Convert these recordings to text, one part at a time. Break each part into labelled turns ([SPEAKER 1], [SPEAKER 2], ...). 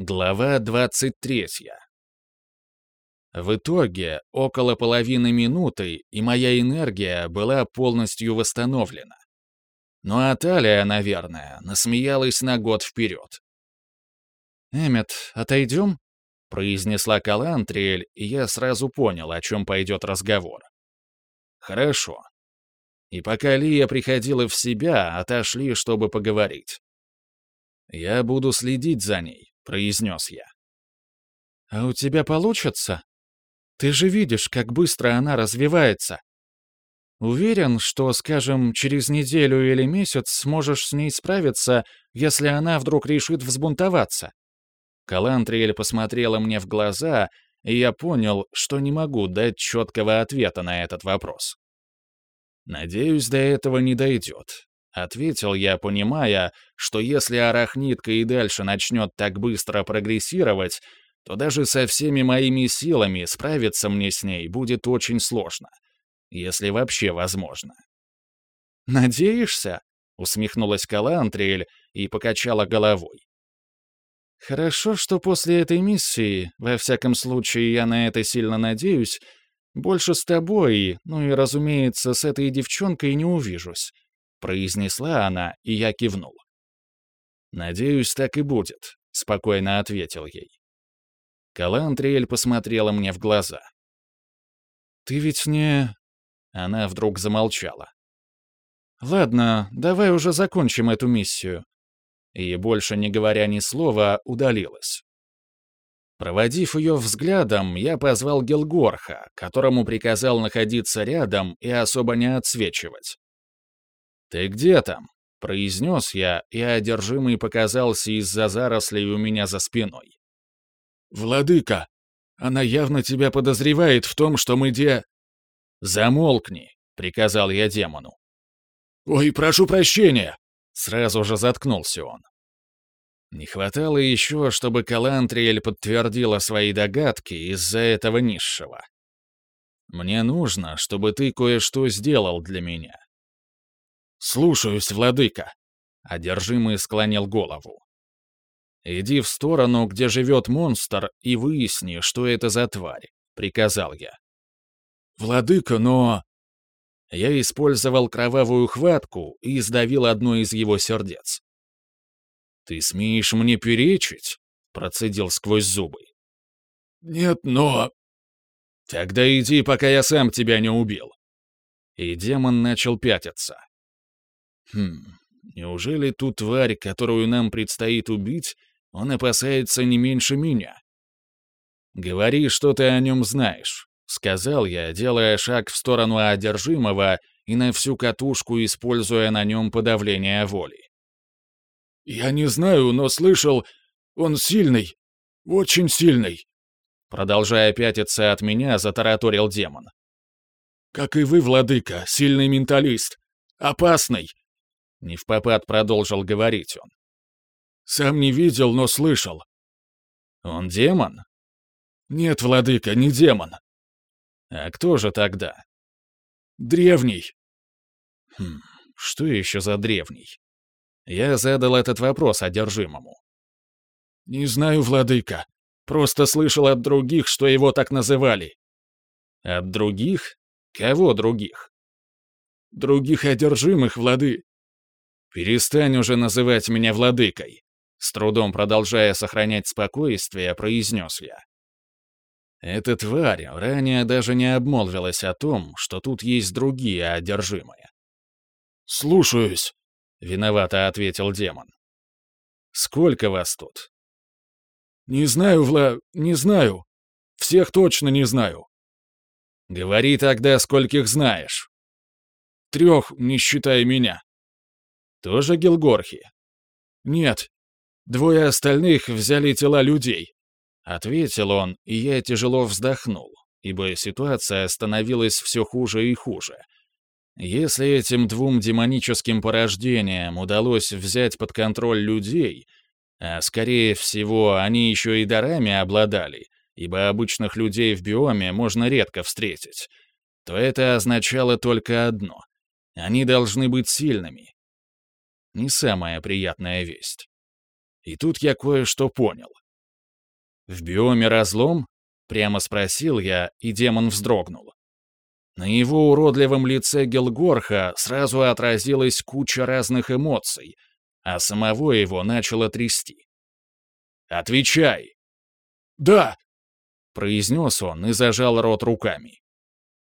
[SPEAKER 1] Глава 23. В итоге, около половины минуты, и моя энергия была полностью восстановлена. Ну а Талия, наверное, насмеялась на год вперед. «Эммет, отойдем?» — произнесла Калантриэль, и я сразу понял, о чем пойдет разговор. «Хорошо». И пока Лия приходила в себя, отошли, чтобы поговорить. «Я буду следить за ней», — произнес я. «А у тебя получится? Ты же видишь, как быстро она развивается. Уверен, что, скажем, через неделю или месяц сможешь с ней справиться, если она вдруг решит взбунтоваться?» Калантриэль посмотрела мне в глаза, и я понял, что не могу дать четкого ответа на этот вопрос. «Надеюсь, до этого не дойдет», — ответил я, понимая, что если арахнитка и дальше начнет так быстро прогрессировать, то даже со всеми моими силами справиться мне с ней будет очень сложно, если вообще возможно. «Надеешься?» — усмехнулась Калантриэль и покачала головой. Хорошо, что после этой миссии, во всяком случае, я на это сильно надеюсь, больше с тобой, ну и, разумеется, с этой девчонкой не увижусь», — произнесла она, и я кивнул. «Надеюсь, так и будет», — спокойно ответил ей. Калантриэль посмотрела мне в глаза. «Ты ведь не...» Она вдруг замолчала. «Ладно, давай уже закончим эту миссию и, больше не говоря ни слова, удалилась. Проводив ее взглядом, я позвал Гелгорха, которому приказал находиться рядом и особо не отсвечивать. «Ты где там?» — произнес я, и одержимый показался из-за зарослей у меня за спиной. «Владыка, она явно тебя подозревает в том, что мы де...» «Замолкни», — приказал я демону. «Ой, прошу прощения!» Сразу же заткнулся он. Не хватало еще, чтобы Калантриэль подтвердила свои догадки из-за этого низшего. Мне нужно, чтобы ты кое-что сделал для меня. Слушаюсь, владыка. Одержимый склонил голову. Иди в сторону, где живет монстр, и выясни, что это за тварь, приказал я. Владыка, но... Я использовал кровавую хватку и сдавил одно из его сердец. «Ты смеешь мне перечить?» — процедил сквозь зубы. «Нет, но...» «Тогда иди, пока я сам тебя не убил». И демон начал пятиться. «Хм, неужели ту тварь, которую нам предстоит убить, он опасается не меньше меня?» «Говори, что ты о нем знаешь». — сказал я, делая шаг в сторону одержимого и на всю катушку используя на нем подавление воли. «Я не знаю, но слышал, он сильный, очень сильный», продолжая пятиться от меня, затараторил демон. «Как и вы, владыка, сильный менталист. Опасный!» Не в попад продолжил говорить он. «Сам не видел, но слышал». «Он демон?» «Нет, владыка, не демон. А кто же тогда? Древний. Хм, что еще за древний? Я задал этот вопрос одержимому. Не знаю, владыка. Просто слышал от других, что его так называли. От других? Кого других? Других одержимых, влады. Перестань уже называть меня владыкой. С трудом продолжая сохранять спокойствие, произнес я. Эта тварь ранее даже не обмолвилась о том, что тут есть другие одержимые. «Слушаюсь», — виновато ответил демон. «Сколько вас тут?» «Не знаю, Вла... не знаю. Всех точно не знаю». «Говори тогда, скольких знаешь». «Трех, не считая меня». «Тоже Гилгорхи?» «Нет. Двое остальных взяли тела людей. Ответил он, и я тяжело вздохнул, ибо ситуация становилась все хуже и хуже. Если этим двум демоническим порождениям удалось взять под контроль людей, а скорее всего они еще и дарами обладали, ибо обычных людей в биоме можно редко встретить, то это означало только одно — они должны быть сильными. Не самая приятная весть. И тут я кое-что понял — «В биоме разлом?» — прямо спросил я, и демон вздрогнул. На его уродливом лице Гелгорха сразу отразилась куча разных эмоций, а самого его начало трясти. «Отвечай!» «Да!» — произнес он и зажал рот руками.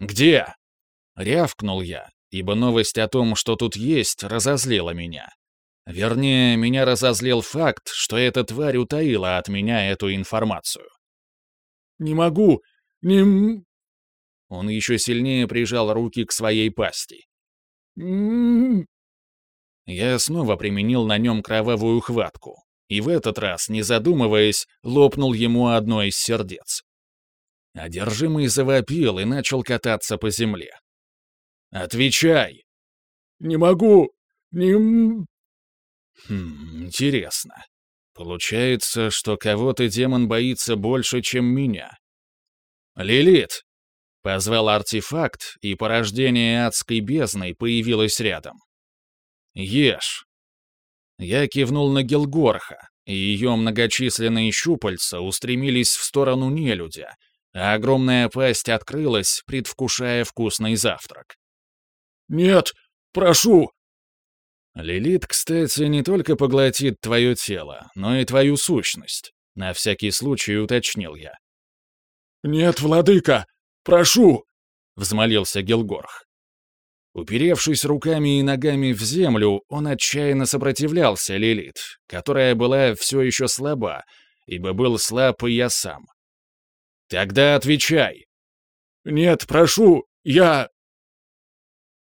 [SPEAKER 1] «Где?» — рявкнул я, ибо новость о том, что тут есть, разозлила меня. Вернее, меня разозлил факт, что эта тварь утаила от меня эту информацию.
[SPEAKER 2] «Не могу! Не...»
[SPEAKER 1] Он еще сильнее прижал руки к своей пасти. Я снова применил на нем кровавую хватку, и в этот раз, не задумываясь, лопнул ему одно из сердец. Одержимый завопил и начал кататься по земле. «Отвечай!»
[SPEAKER 2] «Не могу! Не...»
[SPEAKER 1] Хм, интересно. Получается, что кого-то демон боится больше, чем меня. «Лилит!» — позвал артефакт, и порождение адской бездны появилось рядом. «Ешь!» Я кивнул на Гелгорха, и ее многочисленные щупальца устремились в сторону нелюдя, а огромная пасть открылась, предвкушая вкусный завтрак.
[SPEAKER 2] «Нет, прошу!»
[SPEAKER 1] Лилит, кстати, не только поглотит твое тело, но и твою сущность. На всякий случай уточнил я.
[SPEAKER 2] «Нет, владыка! Прошу!» — взмолился Гелгорх.
[SPEAKER 1] Уперевшись руками и ногами в землю, он отчаянно сопротивлялся Лилит, которая была все еще слаба, ибо был слаб и я сам. «Тогда отвечай!»
[SPEAKER 2] «Нет, прошу, я...»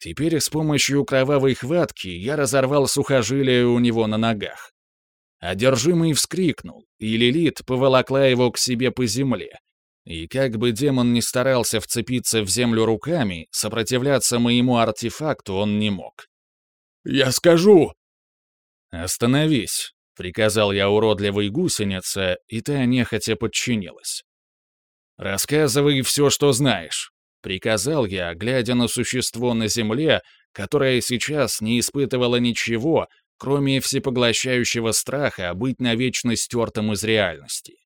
[SPEAKER 1] Теперь с помощью кровавой хватки я разорвал сухожилие у него на ногах. Одержимый вскрикнул, и Лилит поволокла его к себе по земле. И как бы демон ни старался вцепиться в землю руками, сопротивляться моему артефакту он не мог.
[SPEAKER 2] «Я скажу!»
[SPEAKER 1] «Остановись!» — приказал я уродливой гусенице, и та нехотя подчинилась. «Рассказывай все, что знаешь». Приказал я, глядя на существо на земле, которое сейчас не испытывало ничего, кроме всепоглощающего страха быть навечно стертым из реальности.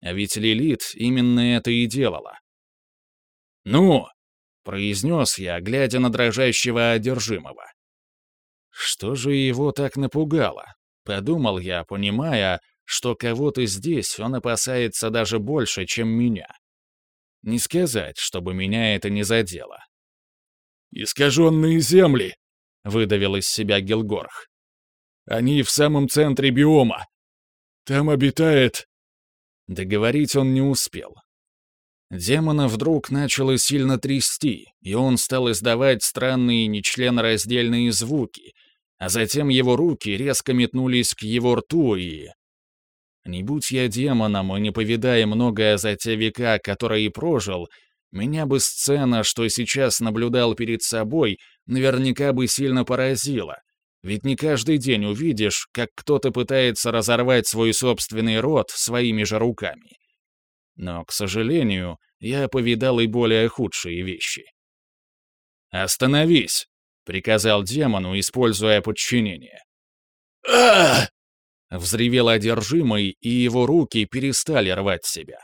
[SPEAKER 1] А ведь Лилит именно это и делала. «Ну!» — произнес я, глядя на дрожащего одержимого. Что же его так напугало? Подумал я, понимая, что кого-то здесь он опасается даже больше, чем меня. Не сказать, чтобы меня это не задело.
[SPEAKER 2] «Искаженные земли!»
[SPEAKER 1] — выдавил из себя Гилгорх.
[SPEAKER 2] «Они в самом центре биома. Там обитает...»
[SPEAKER 1] Договорить он не успел. Демона вдруг начало сильно трясти, и он стал издавать странные нечленораздельные звуки, а затем его руки резко метнулись к его рту и... Не будь я демоном и не повидая многое за те века, которые прожил, меня бы сцена, что сейчас наблюдал перед собой, наверняка бы сильно поразила. Ведь не каждый день увидишь, как кто-то пытается разорвать свой собственный рот своими же руками. Но, к сожалению, я повидал и более худшие вещи. «Остановись!» — приказал демону, используя подчинение.
[SPEAKER 2] «Ах!»
[SPEAKER 1] Взревел одержимый, и его руки перестали рвать себя.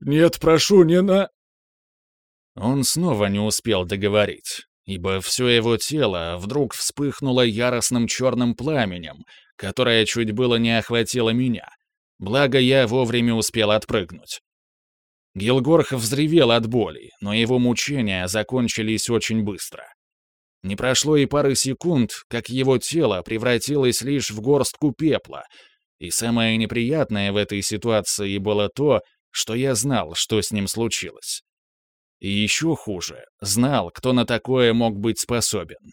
[SPEAKER 2] «Нет, прошу, не на...»
[SPEAKER 1] Он снова не успел договорить, ибо все его тело вдруг вспыхнуло яростным черным пламенем, которое чуть было не охватило меня. Благо, я вовремя успел отпрыгнуть. Гилгорх взревел от боли, но его мучения закончились очень быстро. Не прошло и пары секунд, как его тело превратилось лишь в горстку пепла, и самое неприятное в этой ситуации было то, что я знал, что с ним случилось. И еще хуже, знал, кто на такое мог быть способен.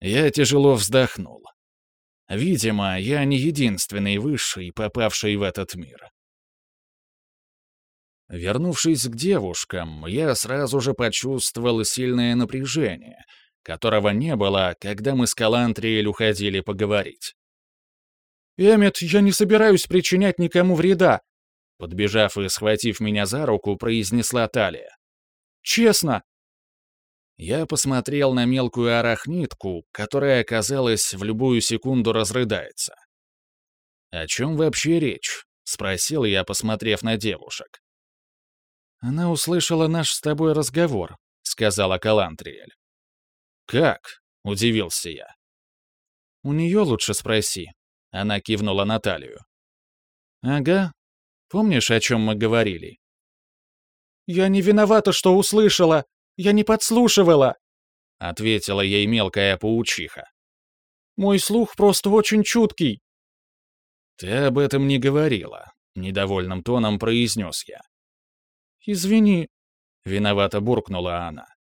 [SPEAKER 1] Я тяжело вздохнул. Видимо, я не единственный высший, попавший в этот мир. Вернувшись к девушкам, я сразу же почувствовал сильное напряжение — которого не было, когда мы с Калантриэль уходили поговорить.
[SPEAKER 2] «Эммет, я не собираюсь причинять никому вреда»,
[SPEAKER 1] подбежав и схватив меня за руку, произнесла Талия.
[SPEAKER 2] «Честно».
[SPEAKER 1] Я посмотрел на мелкую арахнитку, которая, казалось, в любую секунду разрыдается. О чем вообще речь? — спросил я, посмотрев на девушек. «Она услышала наш с тобой разговор», — сказала Калантриэль. «Как?» — удивился я. «У нее лучше спроси», — она кивнула Наталью. «Ага. Помнишь, о чем мы говорили?»
[SPEAKER 3] «Я не виновата, что услышала! Я не подслушивала!»
[SPEAKER 1] — ответила ей мелкая паучиха.
[SPEAKER 3] «Мой слух просто очень чуткий!»
[SPEAKER 1] «Ты об этом не говорила», — недовольным тоном произнес я.
[SPEAKER 3] «Извини», —
[SPEAKER 1] виновато буркнула она.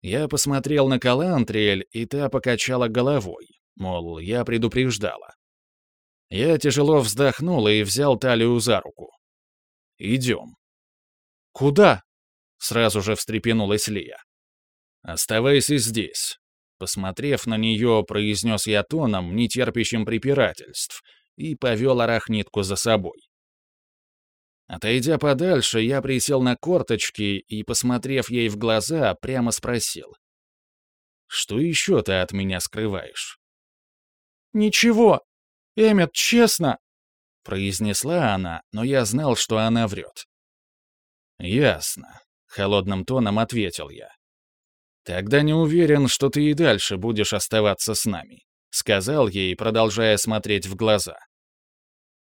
[SPEAKER 1] Я посмотрел на Калантриэль, и та покачала головой, мол, я предупреждала. Я тяжело вздохнул и взял талию за руку. «Идем».
[SPEAKER 3] «Куда?»
[SPEAKER 1] — сразу же встрепенулась Лия. «Оставайся здесь». Посмотрев на нее, произнес я тоном, нетерпящим препирательств — и повел арахнитку за собой. Отойдя подальше, я присел на корточки и, посмотрев ей в глаза, прямо спросил. «Что еще ты от меня скрываешь?»
[SPEAKER 3] «Ничего. Эммет, честно!»
[SPEAKER 1] произнесла она, но я знал, что она врет. «Ясно», — холодным тоном ответил я. «Тогда не уверен, что ты и дальше будешь оставаться с нами», — сказал ей, продолжая смотреть в глаза.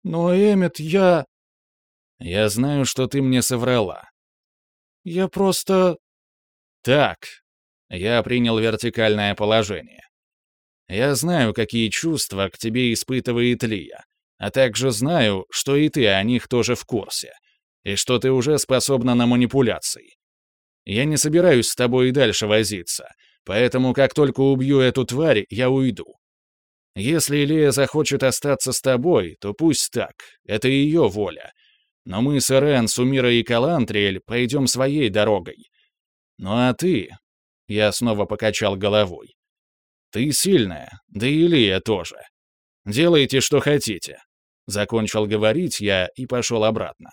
[SPEAKER 3] «Но, Эммет, я...»
[SPEAKER 1] «Я знаю, что ты мне соврала».
[SPEAKER 3] «Я просто...»
[SPEAKER 1] «Так». Я принял вертикальное положение. «Я знаю, какие чувства к тебе испытывает Лия, а также знаю, что и ты о них тоже в курсе, и что ты уже способна на манипуляции. Я не собираюсь с тобой и дальше возиться, поэтому как только убью эту тварь, я уйду. Если Лея захочет остаться с тобой, то пусть так, это ее воля. Но мы с Эрен, Сумира и Калантриэль пойдем своей дорогой. Ну а ты...» Я снова покачал головой. «Ты сильная, да и Лия тоже. Делайте, что хотите». Закончил говорить я и пошел обратно.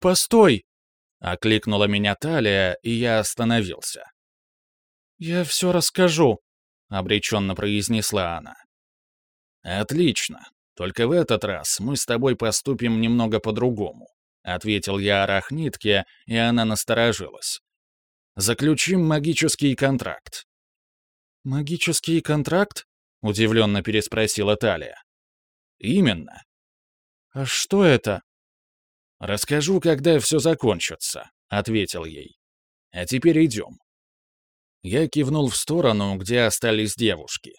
[SPEAKER 3] «Постой!»
[SPEAKER 1] — окликнула меня Талия, и я остановился.
[SPEAKER 3] «Я все расскажу», — обреченно произнесла она.
[SPEAKER 1] «Отлично. Только в этот раз мы с тобой поступим немного по-другому», — ответил я арахнитке, и она насторожилась. «Заключим магический контракт».
[SPEAKER 3] «Магический контракт?» — удивленно переспросила Талия.
[SPEAKER 1] «Именно».
[SPEAKER 3] «А что это?»
[SPEAKER 1] «Расскажу, когда все закончится», — ответил ей. «А теперь идем». Я кивнул в сторону, где остались девушки.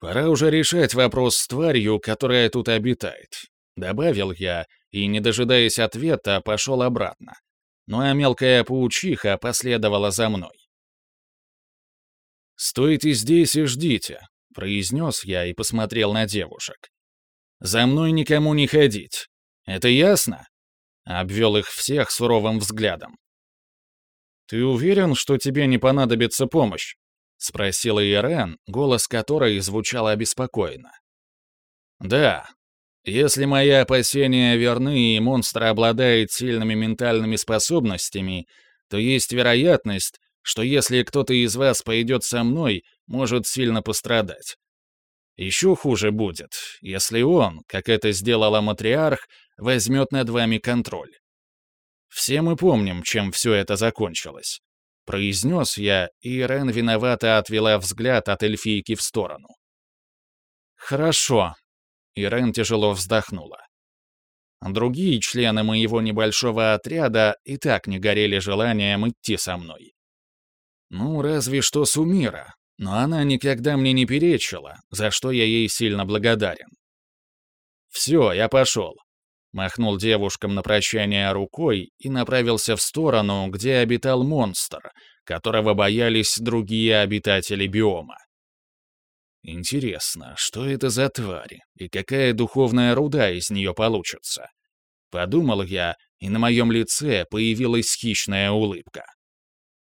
[SPEAKER 1] Пора уже решать вопрос с тварью, которая тут обитает. Добавил я, и, не дожидаясь ответа, пошел обратно. Ну а мелкая паучиха последовала за мной. «Стойте здесь и ждите», — произнес я и посмотрел на девушек. «За мной никому не ходить. Это ясно?» Обвел их всех суровым взглядом. «Ты уверен, что тебе не понадобится помощь?» — спросила Ирен, голос которой звучал обеспокоенно. «Да. Если мои опасения верны и монстр обладает сильными ментальными способностями, то есть вероятность, что если кто-то из вас пойдет со мной, может сильно пострадать. Еще хуже будет, если он, как это сделала матриарх, возьмет над вами контроль. Все мы помним, чем все это закончилось. Произнес я, и Рен виновато отвела взгляд от эльфийки в сторону. «Хорошо», — Ирен тяжело вздохнула. Другие члены моего небольшого отряда и так не горели желанием идти со мной. Ну, разве что Сумира, но она никогда мне не перечила, за что я ей сильно благодарен. «Все, я пошел махнул девушкам на прощание рукой и направился в сторону, где обитал монстр, которого боялись другие обитатели биома. Интересно, что это за тварь и какая духовная руда из нее получится? Подумал я, и на моем лице появилась хищная улыбка.